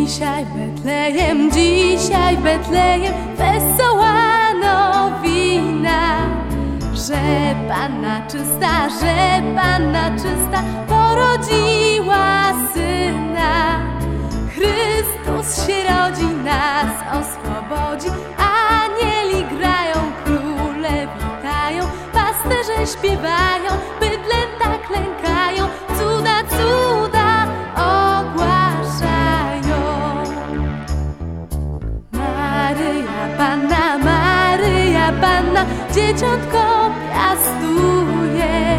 Dzisiaj Betlejem, dzisiaj Betlejem wesoła nowina, że Panna czysta, że Panna czysta porodziła syna. Chrystus się rodzi, nas oswobodzi, anieli grają, króle witają, pasterze śpiewają, Panna, dzieciątko piastuje.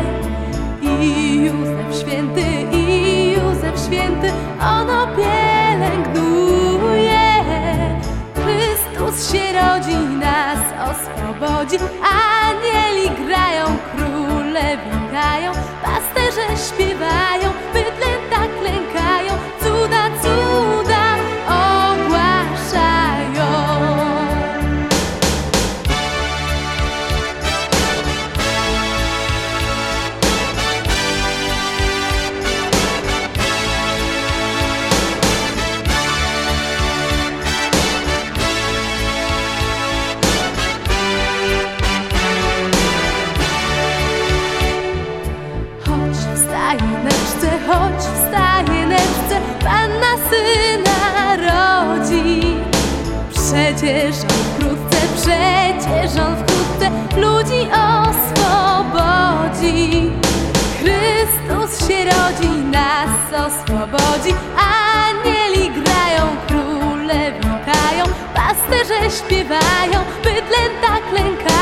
I Józef święty, i Józef święty, ono pielęgnuje. Chrystus się rodzi, nas oswobodzi, anieli grają, króle witają, pasterze śpiewają, Wkrótce, przecież on wkrótce ludzi oswobodzi. Chrystus się rodzi, nas oswobodzi, anieli grają, króle witają, pasterze śpiewają, klękają, cuda,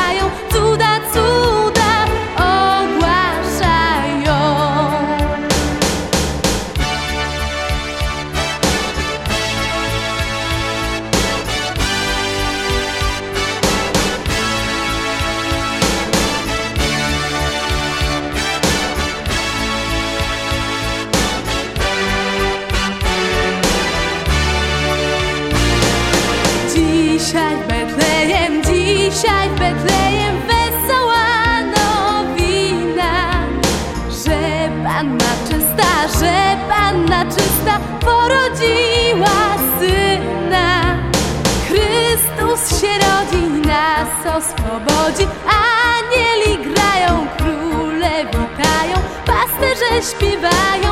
Dzisiaj Betlejem, dzisiaj Betlejem wesoła nowina, że Panna czysta, że Panna czysta porodziła syna. Chrystus się rodzi, nas oswobodzi, anieli grają, króle witają, pasterze śpiewają,